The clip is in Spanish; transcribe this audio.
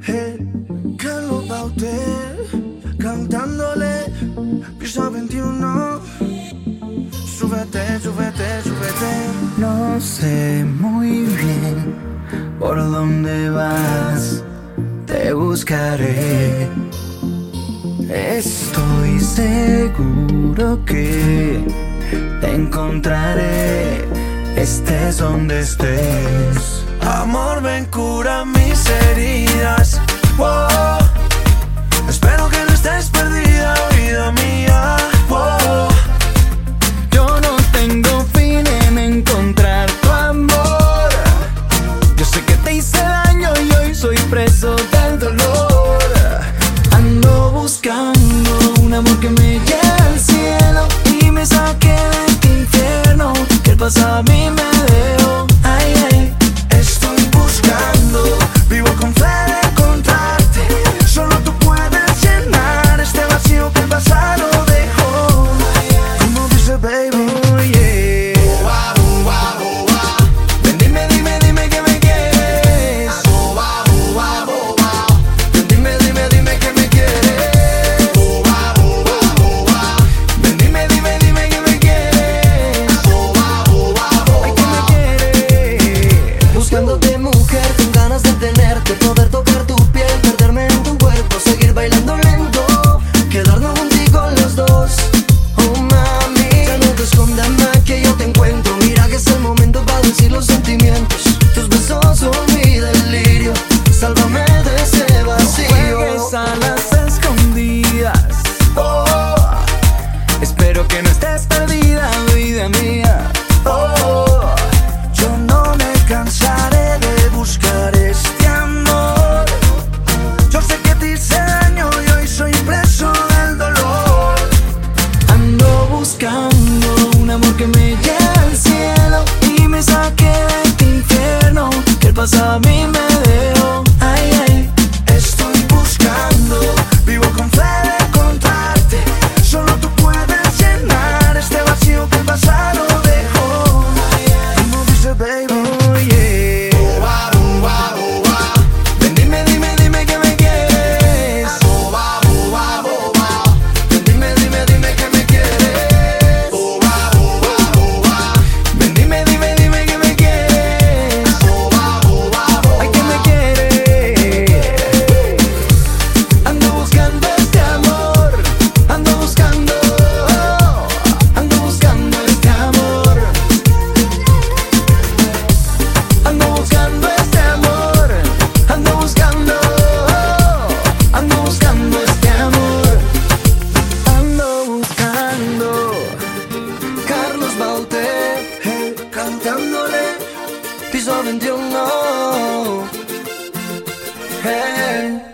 Hey, Carlos Bauter, cantándole piso 21. Súbete, súbete, súbete. No sé muy bien por dónde vas, te buscaré. Estoy seguro que te encontraré, estés donde estés. Amor, ven, cura mis heridas. Oh, Espero que no estés perdida, vida mía. Oh, yo no me cansaré de buscar este amor. Yo sé que te hice daño y hoy soy preso del dolor. Ando buscando un amor que me lleve. and you'll know. Hey.